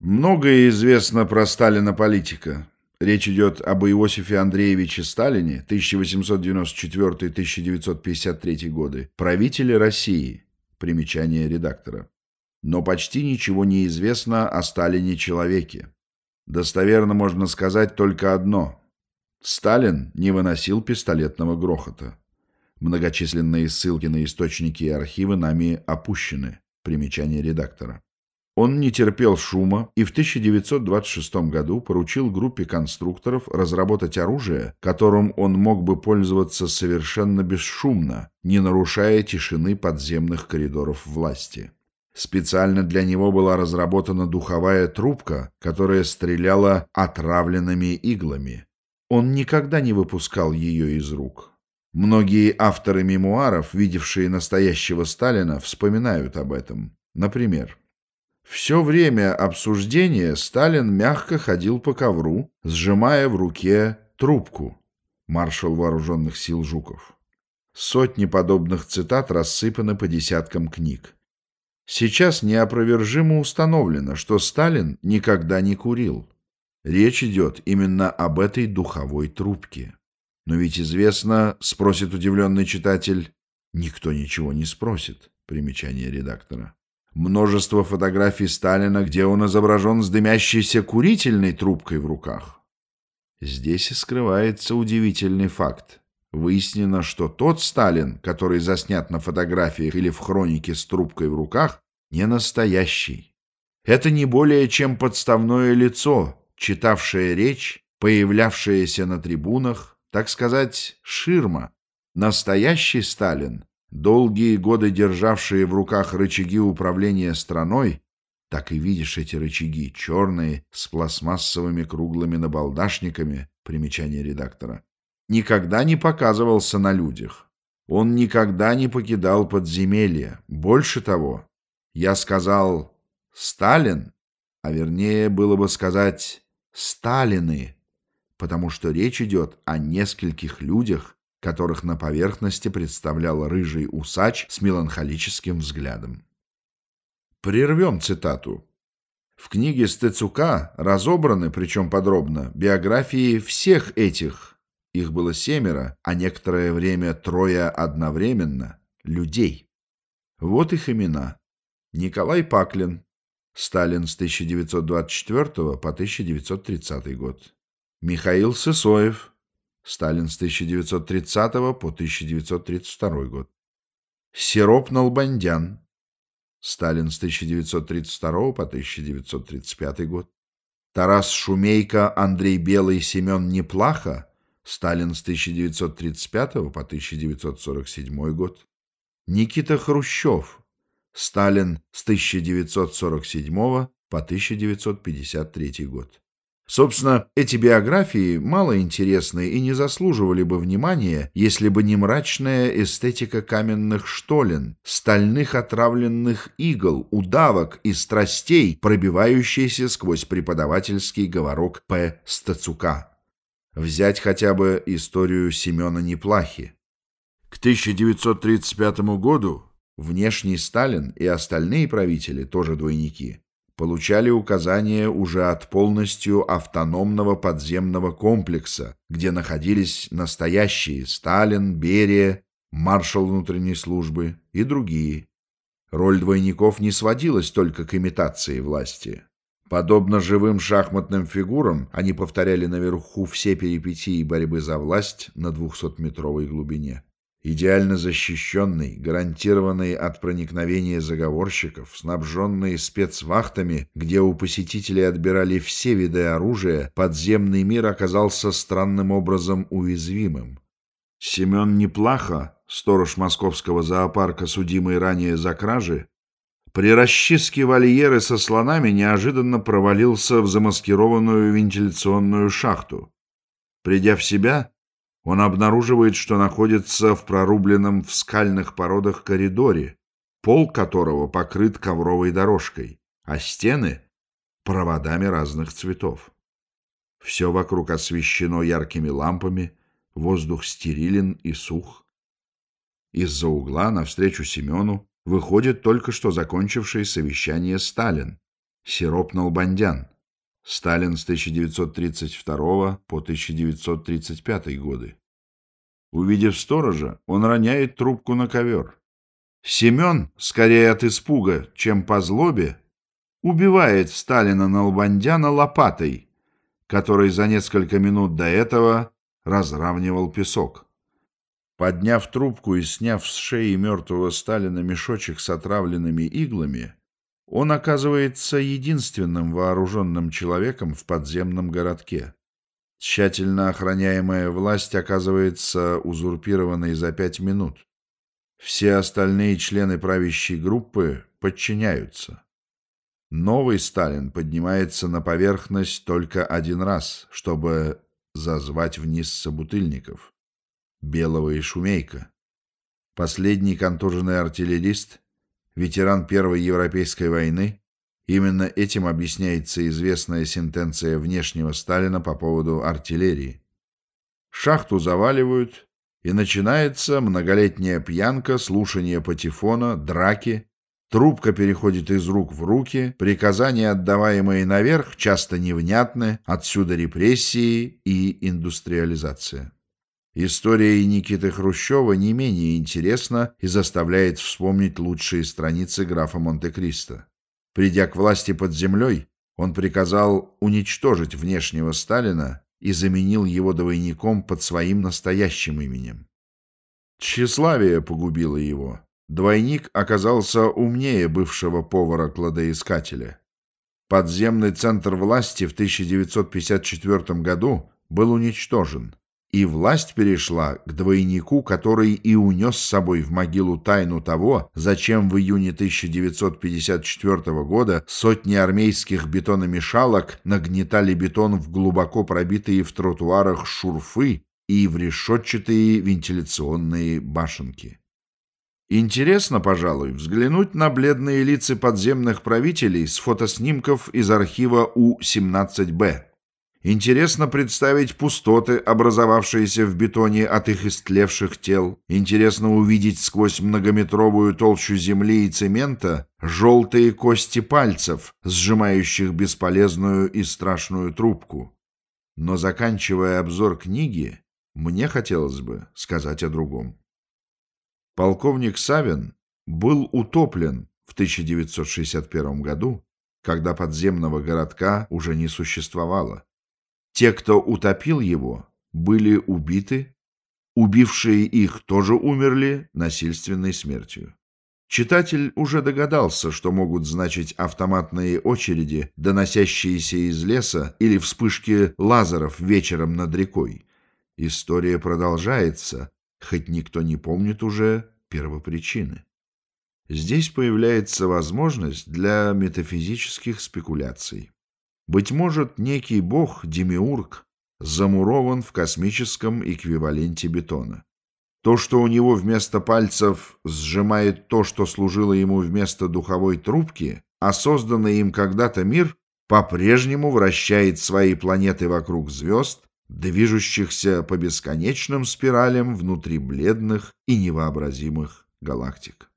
Многое известно про Сталина политика. Речь идет об Иосифе Андреевиче Сталине, 1894-1953 годы, правителе России. Примечание редактора. Но почти ничего не известно о Сталине-человеке. Достоверно можно сказать только одно. Сталин не выносил пистолетного грохота. Многочисленные ссылки на источники и архивы нами опущены. Примечание редактора. Он не терпел шума и в 1926 году поручил группе конструкторов разработать оружие, которым он мог бы пользоваться совершенно бесшумно, не нарушая тишины подземных коридоров власти. Специально для него была разработана духовая трубка, которая стреляла отравленными иглами. Он никогда не выпускал ее из рук. Многие авторы мемуаров, видевшие настоящего Сталина, вспоминают об этом. Например, все время обсуждения Сталин мягко ходил по ковру, сжимая в руке трубку. Маршал вооруженных сил Жуков. Сотни подобных цитат рассыпаны по десяткам книг. Сейчас неопровержимо установлено, что Сталин никогда не курил. Речь идет именно об этой духовой трубке. Но ведь известно, спросит удивленный читатель, никто ничего не спросит. Примечание редактора множество фотографий Сталина, где он изображен с дымящейся курительной трубкой в руках. Здесь и скрывается удивительный факт. Выяснено, что тот Сталин, который заснят на фотографиях или в хронике с трубкой в руках, не настоящий. Это не более чем подставное лицо, читавшее речь, появлявшееся на трибунах, так сказать, ширма. Настоящий Сталин долгие годы державшие в руках рычаги управления страной, так и видишь эти рычаги, черные, с пластмассовыми круглыми набалдашниками, примечание редактора, никогда не показывался на людях. Он никогда не покидал подземелья. Больше того, я сказал «Сталин», а вернее было бы сказать «Сталины», потому что речь идет о нескольких людях, которых на поверхности представлял рыжий усач с меланхолическим взглядом. Прервем цитату. В книге Стецука разобраны, причем подробно, биографии всех этих, их было семеро, а некоторое время трое одновременно, людей. Вот их имена. Николай Паклин, Сталин с 1924 по 1930 год. Михаил Сысоев, Сталин с 1930 по 1932 год. Сироп Налбандян. Сталин с 1932 по 1935 год. Тарас Шумейко, Андрей Белый, Семен Неплаха. Сталин с 1935 по 1947 год. Никита Хрущев. Сталин с 1947 по 1953 год. Собственно, эти биографии мало интересны и не заслуживали бы внимания, если бы не мрачная эстетика каменных штолен, стальных отравленных игл, удавок и страстей, пробивающейся сквозь преподавательский говорок П. Стацука. Взять хотя бы историю Семена Неплахи. К 1935 году внешний Сталин и остальные правители, тоже двойники, получали указания уже от полностью автономного подземного комплекса, где находились настоящие Сталин, Берия, маршал внутренней службы и другие. Роль двойников не сводилась только к имитации власти. Подобно живым шахматным фигурам, они повторяли наверху все перипетии борьбы за власть на 200-метровой глубине идеально защищенный, гарантированный от проникновения заговорщиков, снабженный спецвахтами, где у посетителей отбирали все виды оружия, подземный мир оказался странным образом уязвимым. Семен Неплаха, сторож московского зоопарка, судимый ранее за кражи, при расчистке вольеры со слонами неожиданно провалился в замаскированную вентиляционную шахту. Придя в себя, он обнаруживает, что находится в прорубленном в скальных породах коридоре, пол которого покрыт ковровой дорожкой, а стены — проводами разных цветов. Все вокруг освещено яркими лампами, воздух стерилен и сух. Из-за угла навстречу Семену выходит только что закончивший совещание Сталин. Сироп Налбандян. Сталин с 1932 по 1935 годы. Увидев сторожа, он роняет трубку на ковер. Семен, скорее от испуга, чем по злобе, убивает Сталина Налбандяна лопатой, который за несколько минут до этого разравнивал песок. Подняв трубку и сняв с шеи мертвого Сталина мешочек с отравленными иглами, он оказывается единственным вооруженным человеком в подземном городке. Тщательно охраняемая власть оказывается узурпированной за пять минут. Все остальные члены правящей группы подчиняются. Новый Сталин поднимается на поверхность только один раз, чтобы зазвать вниз собутыльников. Белого и Шумейка. Последний контуженный артиллерист, ветеран Первой Европейской войны, именно этим объясняется известная сентенция внешнего Сталина по поводу артиллерии. Шахту заваливают, и начинается многолетняя пьянка, слушание патефона, драки, Трубка переходит из рук в руки, приказания, отдаваемые наверх, часто невнятны, отсюда репрессии и индустриализация. История Никиты Хрущева не менее интересна и заставляет вспомнить лучшие страницы графа Монте-Кристо. Придя к власти под землей, он приказал уничтожить внешнего Сталина и заменил его двойником под своим настоящим именем. Тщеславие погубило его. Двойник оказался умнее бывшего повара-кладоискателя. Подземный центр власти в 1954 году был уничтожен, и власть перешла к двойнику, который и унес с собой в могилу тайну того, зачем в июне 1954 года сотни армейских бетономешалок нагнетали бетон в глубоко пробитые в тротуарах шурфы и в решетчатые вентиляционные башенки. Интересно, пожалуй, взглянуть на бледные лица подземных правителей с фотоснимков из архива У-17Б. Интересно представить пустоты, образовавшиеся в бетоне от их истлевших тел. Интересно увидеть сквозь многометровую толщу земли и цемента желтые кости пальцев, сжимающих бесполезную и страшную трубку. Но заканчивая обзор книги, мне хотелось бы сказать о другом. Полковник Савин был утоплен в 1961 году, когда подземного городка уже не существовало. Те, кто утопил его, были убиты, убившие их тоже умерли насильственной смертью. Читатель уже догадался, что могут значить автоматные очереди, доносящиеся из леса, или вспышки лазеров вечером над рекой. История продолжается, хоть никто не помнит уже первопричины. Здесь появляется возможность для метафизических спекуляций. Быть может, некий бог, демиург, замурован в космическом эквиваленте бетона. То, что у него вместо пальцев сжимает то, что служило ему вместо духовой трубки, а созданный им когда-то мир по-прежнему вращает свои планеты вокруг звезд, движущихся по бесконечным спиралям внутри бледных и невообразимых галактик.